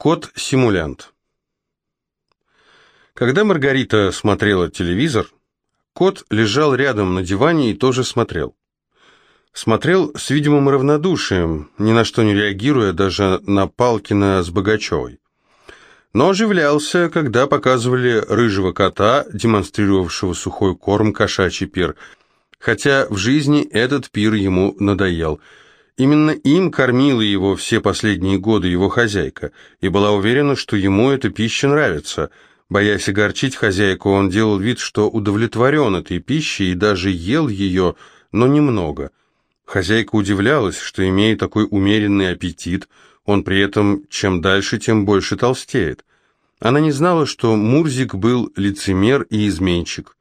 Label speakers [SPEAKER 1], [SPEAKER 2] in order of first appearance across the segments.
[SPEAKER 1] Кот-симулянт Когда Маргарита смотрела телевизор, кот лежал рядом на диване и тоже смотрел. Смотрел с видимым равнодушием, ни на что не реагируя, даже на Палкина с Богачевой. Но оживлялся, когда показывали рыжего кота, демонстрировавшего сухой корм кошачий пир, хотя в жизни этот пир ему надоел. Именно им кормила его все последние годы его хозяйка, и была уверена, что ему эта пища нравится. Боясь огорчить хозяйку, он делал вид, что удовлетворен этой пищей и даже ел ее, но немного. Хозяйка удивлялась, что, имея такой умеренный аппетит, он при этом чем дальше, тем больше толстеет. Она не знала, что Мурзик был лицемер и изменщик.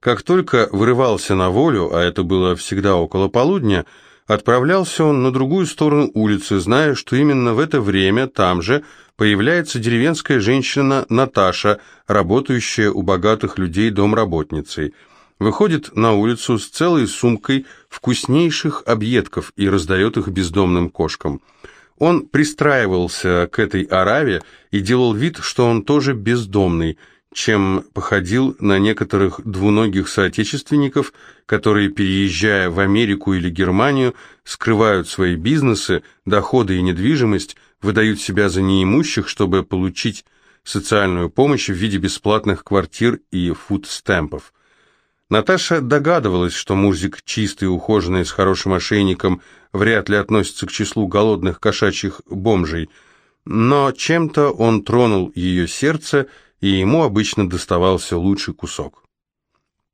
[SPEAKER 1] Как только вырывался на волю, а это было всегда около полудня, отправлялся он на другую сторону улицы, зная, что именно в это время там же появляется деревенская женщина Наташа, работающая у богатых людей домработницей. Выходит на улицу с целой сумкой вкуснейших объедков и раздает их бездомным кошкам. Он пристраивался к этой араве и делал вид, что он тоже бездомный – чем походил на некоторых двуногих соотечественников, которые, переезжая в Америку или Германию, скрывают свои бизнесы, доходы и недвижимость, выдают себя за неимущих, чтобы получить социальную помощь в виде бесплатных квартир и фудстемпов. Наташа догадывалась, что Мурзик чистый, ухоженный, с хорошим ошейником, вряд ли относится к числу голодных кошачьих бомжей, но чем-то он тронул ее сердце, и ему обычно доставался лучший кусок.